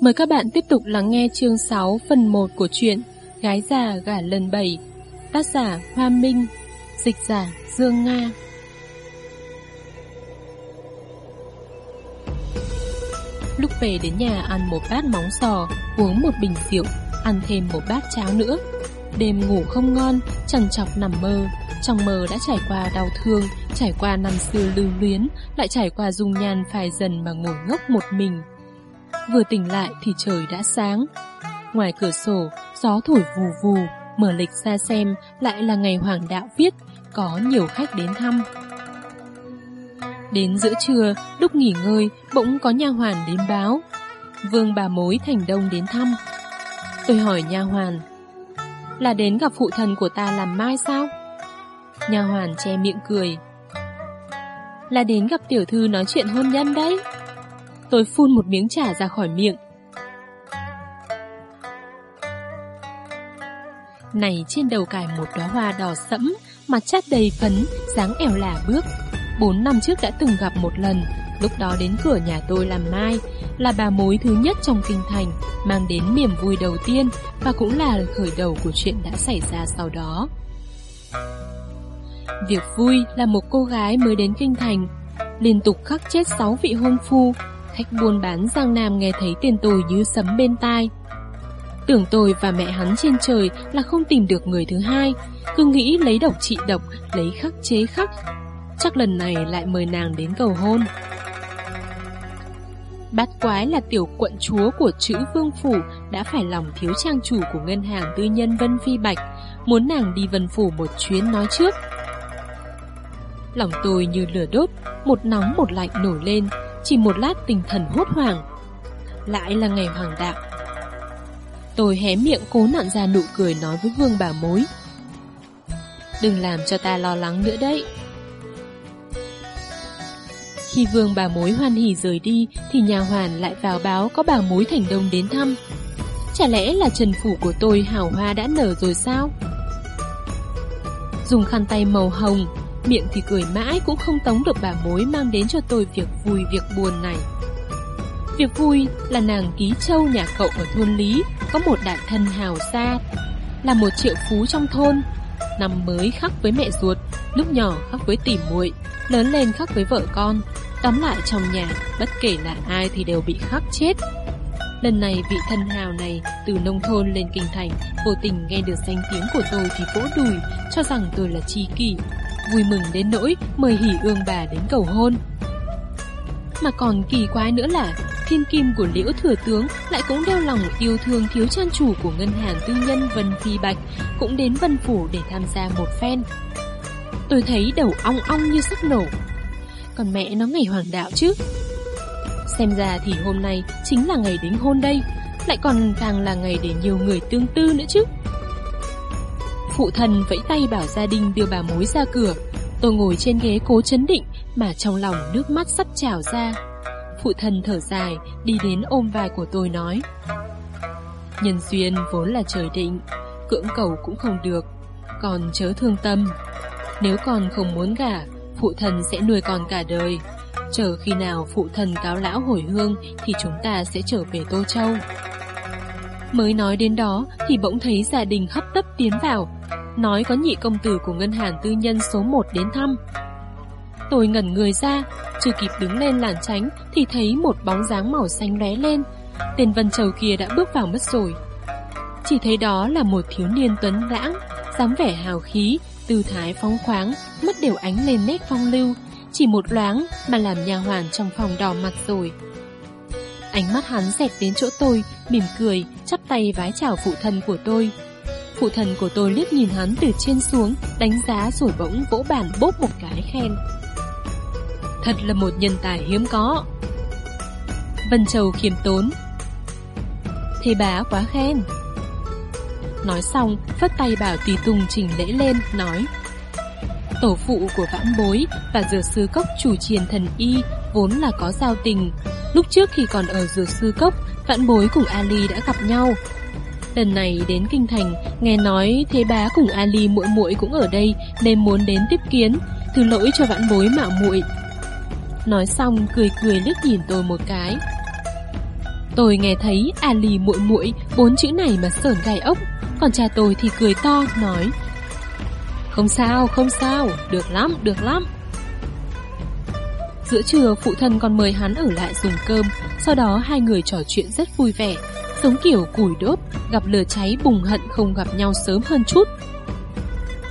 Mời các bạn tiếp tục lắng nghe chương 6 phần 1 của truyện Gái già gả lần 7 Tác giả Hoa Minh, Dịch giả Dương Nga. Lúc về đến nhà ăn một bát móng sò, Uống một bình rượu, Ăn thêm một bát cháo nữa. Đêm ngủ không ngon Trần chọc nằm mơ. Trong mơ đã trải qua đau thương, Trải qua năm xưa lưu luyến, Lại trải qua dung nhan phai dần mà ngồi ngốc một mình. Vừa tỉnh lại thì trời đã sáng. Ngoài cửa sổ, gió thổi vù vù, mở lịch ra xem lại là ngày Hoàng đạo viết, có nhiều khách đến thăm. Đến giữa trưa, lúc nghỉ ngơi, bỗng có nha hoàn đến báo. Vương bà mối thành đông đến thăm. Tôi hỏi nha hoàn, là đến gặp phụ thần của ta làm mai sao? Nha hoàn che miệng cười. Là đến gặp tiểu thư nói chuyện hôn nhân đấy. Tôi phun một miếng trà ra khỏi miệng. Này trên đầu cài một đóa hoa đỏ sẫm, mặt chát đầy phấn, dáng ẻo lả bước. Bốn năm trước đã từng gặp một lần, lúc đó đến cửa nhà tôi làm mai, là bà mối thứ nhất trong kinh thành, mang đến niềm vui đầu tiên và cũng là khởi đầu của chuyện đã xảy ra sau đó. Việc vui là một cô gái mới đến kinh thành, liên tục khắc chết sáu vị hôn phu, khách buôn bán Giang Nam nghe thấy tên tôi như sấm bên tai. Tưởng tôi và mẹ hắn trên trời là không tìm được người thứ hai, cứ nghĩ lấy độc trị độc, lấy khắc chế khắc. Chắc lần này lại mời nàng đến cầu hôn. Bát quái là tiểu quận chúa của chữ vương phủ đã phải lòng thiếu trang chủ của ngân hàng tư nhân Vân Phi Bạch, muốn nàng đi Vân Phủ một chuyến nói trước. Lòng tôi như lửa đốt, một nóng một lạnh nổi lên, chỉ một lát tinh thần hốt hoảng. Lại là ngày hoàng đạo. Tôi hé miệng cố nặn ra nụ cười nói với vương bà mối. Đừng làm cho ta lo lắng nữa đấy. Khi vương bà mối hoan hỉ rời đi, Thì nhà hoàn lại vào báo có bà mối thành đông đến thăm. Chả lẽ là trần phủ của tôi hào hoa đã nở rồi sao? Dùng khăn tay màu hồng Miệng thì cười mãi cũng không tống được bà mối mang đến cho tôi việc vui việc buồn này. Việc vui là nàng ký châu nhà cậu ở thôn Lý có một đại thân hào xa, là một triệu phú trong thôn. Năm mới khắc với mẹ ruột, lúc nhỏ khắc với tỉ muội, lớn lên khắc với vợ con. Tóm lại trong nhà, bất kể là ai thì đều bị khắc chết. Lần này vị thân hào này từ nông thôn lên kinh thành, vô tình nghe được danh tiếng của tôi thì vỗ đùi, cho rằng tôi là chi kỷ, vui mừng đến nỗi mời hỉ ương bà đến cầu hôn. Mà còn kỳ quái nữa là thiên kim của liễu thừa tướng lại cũng đeo lòng yêu thương thiếu trang chủ của ngân hàng tư nhân Vân Phi Bạch cũng đến Vân Phủ để tham gia một phen. Tôi thấy đầu ong ong như sắp nổ. Còn mẹ nó ngày hoàng đạo chứ. Xem ra thì hôm nay chính là ngày đính hôn đây, lại còn càng là ngày để nhiều người tương tư nữa chứ. Phụ thần vẫy tay bảo gia đình đưa bà mối ra cửa. Tôi ngồi trên ghế cố chấn định mà trong lòng nước mắt sắp trào ra. Phụ thần thở dài, đi đến ôm vai của tôi nói. Nhân duyên vốn là trời định, cưỡng cầu cũng không được, còn chớ thương tâm. Nếu con không muốn gả, phụ thần sẽ nuôi con cả đời. Chờ khi nào phụ thần cáo lão hồi hương thì chúng ta sẽ trở về Tô Châu. Mới nói đến đó thì bỗng thấy gia đình hấp tấp tiến vào, nói có nhị công tử của ngân hàng tư nhân số 1 đến thăm. Tôi ngẩn người ra, chưa kịp đứng lên làn tránh thì thấy một bóng dáng màu xanh lóe lên. Tên Vân Trầu kia đã bước vào mất rồi. Chỉ thấy đó là một thiếu niên tuấn lãng, dáng vẻ hào khí, tư thái phóng khoáng, mắt đều ánh lên nét phong lưu, chỉ một loáng mà làm nhà hoàn trong phòng đỏ mặt rồi. Ánh mắt hắn dẹt đến chỗ tôi, mỉm cười, chắp tay vái chào phụ thân của tôi. Phụ thần của tôi liếc nhìn hắn từ trên xuống, đánh giá rồi bỗng vỗ bàn bốp một cái khen. Thật là một nhân tài hiếm có. Vân Châu khiêm tốn. Thế bá quá khen. Nói xong, phất tay bảo tùy tùng chỉnh lễ lên, nói Tổ phụ của vãn bối và dược sư cốc chủ triền thần y vốn là có giao tình. Lúc trước khi còn ở dược sư cốc, vãn bối cùng Ali đã gặp nhau, Lần này đến kinh thành, nghe nói thế bá cùng Ali muội muội cũng ở đây nên muốn đến tiếp kiến, thứ lỗi cho vãn bối mạo muội. Nói xong cười cười liếc nhìn tôi một cái. Tôi nghe thấy Ali muội muội bốn chữ này mà sởn gai ốc, còn cha tôi thì cười to nói: "Không sao, không sao, được lắm, được lắm." Giữa trưa phụ thân còn mời hắn ở lại dùng cơm, sau đó hai người trò chuyện rất vui vẻ, giống kiểu củi đốt, gặp lửa cháy bùng hận không gặp nhau sớm hơn chút.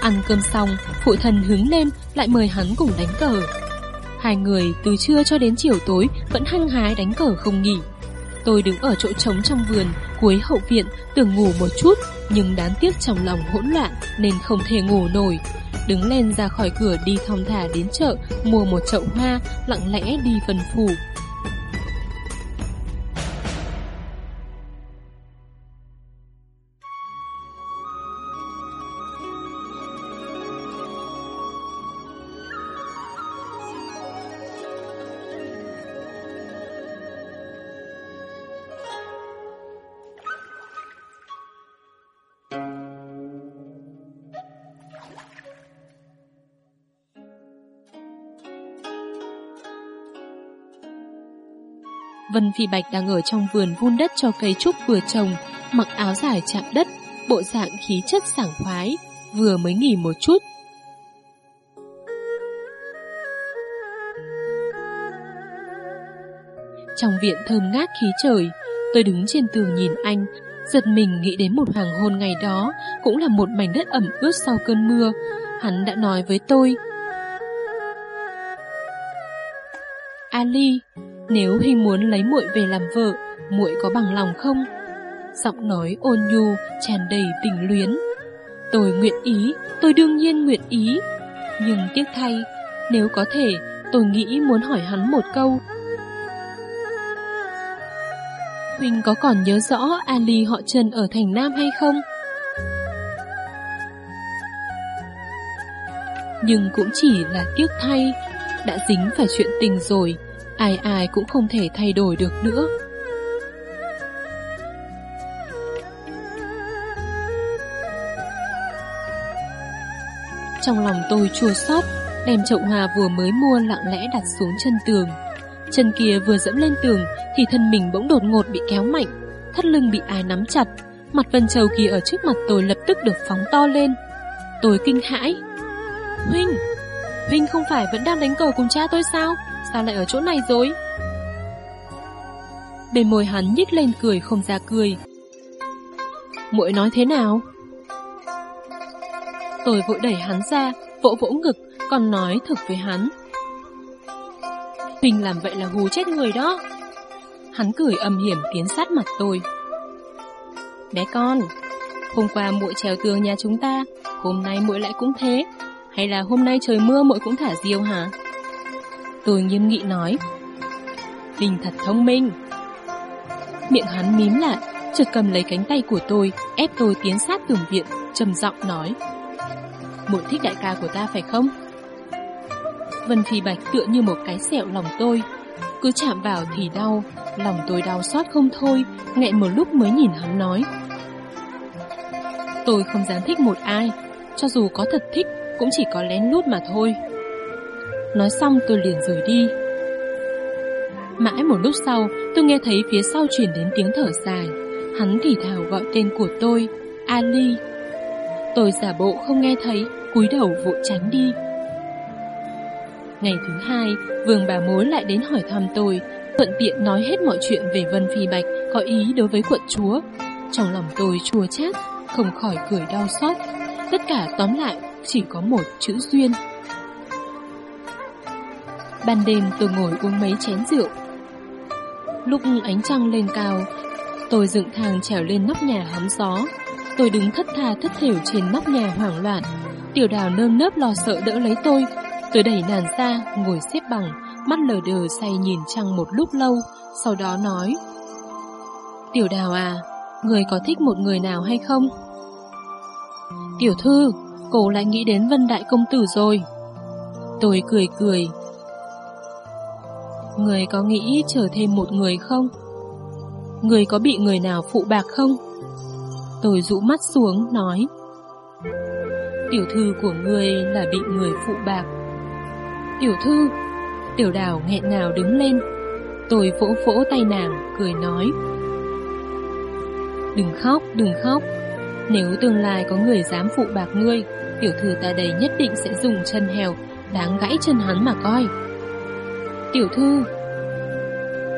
Ăn cơm xong, phụ thân hứng lên lại mời hắn cùng đánh cờ. Hai người từ trưa cho đến chiều tối vẫn hăng hái đánh cờ không nghỉ. Tôi đứng ở chỗ trống trong vườn, cuối hậu viện, tưởng ngủ một chút, nhưng đáng tiếc trong lòng hỗn loạn nên không thể ngủ nổi. Đứng lên ra khỏi cửa đi thong thả đến chợ, mua một chậu hoa, lặng lẽ đi phần phủ. Vân Phi Bạch đang ở trong vườn vun đất cho cây trúc vừa trồng, mặc áo dài chạm đất, bộ dạng khí chất sảng khoái, vừa mới nghỉ một chút. Trong viện thơm ngát khí trời, tôi đứng trên tường nhìn anh, giật mình nghĩ đến một hoàng hôn ngày đó, cũng là một mảnh đất ẩm ướt sau cơn mưa. Hắn đã nói với tôi. Ali, nếu Hình muốn lấy muội về làm vợ, muội có bằng lòng không? Giọng nói ôn nhu, tràn đầy tình luyến. Tôi nguyện ý, tôi đương nhiên nguyện ý. Nhưng tiếc thay, nếu có thể, tôi nghĩ muốn hỏi hắn một câu. Huynh có còn nhớ rõ Ali họ Trần ở thành Nam hay không? Nhưng cũng chỉ là tiếc thay, đã dính phải chuyện tình rồi, ai ai cũng không thể thay đổi được nữa. Trong lòng tôi chua xót, đem chậu hoa vừa mới mua lặng lẽ đặt xuống chân tường. Chân kia vừa dẫm lên tường thì thân mình bỗng đột ngột bị kéo mạnh, thắt lưng bị ai nắm chặt, mặt Vân Châu kia ở trước mặt tôi lập tức được phóng to lên. Tôi kinh hãi. Huynh, Huynh không phải vẫn đang đánh cờ cùng cha tôi sao? Sao lại ở chỗ này rồi? Bên môi hắn nhích lên cười không ra cười. Muội nói thế nào? Tôi vội đẩy hắn ra, vỗ vỗ ngực, còn nói thực với hắn. Huynh làm vậy là hù chết người đó. Hắn cười âm hiểm tiến sát mặt tôi. Bé con, hôm qua muội trèo tường nhà chúng ta, hôm nay muội lại cũng thế. Hay là hôm nay trời mưa muội cũng thả diều hả? Tôi nghiêm nghị nói. Linh thật thông minh. Miệng hắn mím lại, Chợt cầm lấy cánh tay của tôi, Ép tôi tiến sát tường viện, trầm giọng nói. Muội thích đại ca của ta phải không? Vân Phi Bạch tựa như một cái sẹo lòng tôi. Cứ chạm vào thì đau, Lòng tôi đau xót không thôi, Nghẹn một lúc mới nhìn hắn nói. Tôi không dám thích một ai, Cho dù có thật thích, Cũng chỉ có lén lút mà thôi. Nói xong tôi liền rời đi. Mãi một lúc sau, Tôi nghe thấy phía sau chuyển đến tiếng thở dài. Hắn thì thào gọi tên của tôi, Ali. Tôi giả bộ không nghe thấy, cúi đầu vội tránh đi. Ngày thứ hai, Vương bà mối lại đến hỏi thăm tôi. Thuận tiện nói hết mọi chuyện về Vân Phi Bạch, Có ý đối với quận chúa. Trong lòng tôi chua chát, Không khỏi cười đau xót. Tất cả tóm lại, chỉ có một chữ duyên. Ban đêm tôi ngồi uống mấy chén rượu. Lúc ánh trăng lên cao, Tôi dựng thang trèo lên nóc nhà hóng gió. Tôi đứng thất tha thất thểu trên nóc nhà hoảng loạn. Tiểu đào nơm nớp lo sợ đỡ lấy tôi. Tôi đẩy nàng ra Ngồi xếp bằng, Mắt lờ đờ say nhìn trăng một lúc lâu, Sau đó nói, Tiểu đào à Người có thích một người nào hay không? Tiểu thư, Cô lại nghĩ đến Vân Đại Công Tử rồi. Tôi cười cười Người có nghĩ trở thêm một người không? Người có bị người nào phụ bạc không? Tôi rũ mắt xuống, nói Tiểu thư của người là bị người phụ bạc Tiểu thư Tiểu đào nghẹn ngào đứng lên Tôi vỗ vỗ tay nàng, cười nói Đừng khóc, đừng khóc. Nếu tương lai có người dám phụ bạc ngươi, tiểu thư ta đây nhất định sẽ dùng chân hèo, đáng gãy chân hắn mà coi. Tiểu thư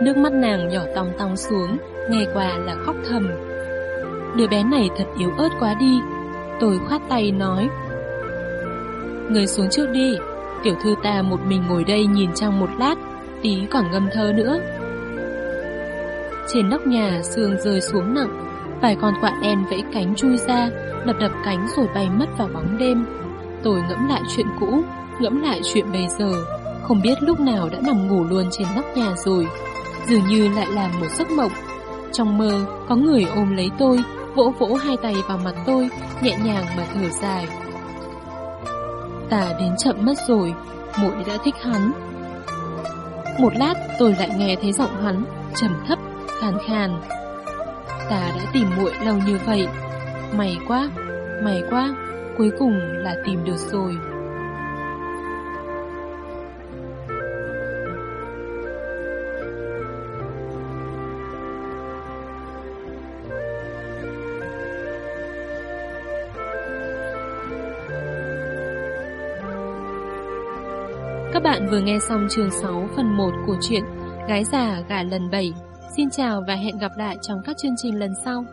Nước mắt nàng nhỏ tòng tòng xuống, nghe qua là khóc thầm. Đứa bé này thật yếu ớt quá đi. Tôi khoát tay nói. Người xuống trước đi, tiểu thư ta một mình ngồi đây nhìn trong một lát, tí còn ngâm thơ nữa. Trên nóc nhà sương rơi xuống nặng, vài con quạ đen vẫy cánh chui ra, đập đập cánh rồi bay mất vào bóng đêm. Tôi ngẫm lại chuyện cũ, ngẫm lại chuyện bây giờ, không biết lúc nào đã nằm ngủ luôn trên nóc nhà rồi. Dường như lại là một giấc mộng. Trong mơ, có người ôm lấy tôi, vỗ vỗ hai tay vào mặt tôi, nhẹ nhàng mà thở dài. Ta đến chậm mất rồi, muội đã thích hắn. Một lát tôi lại nghe thấy giọng hắn, trầm thấp, khàn khàn. Ta đã tìm muội lâu như vậy. May quá, may quá, cuối cùng là tìm được rồi. Các bạn vừa nghe xong chương 6 phần 1 của truyện Gái già gả lần 7. Xin chào và hẹn gặp lại trong các chương trình lần sau.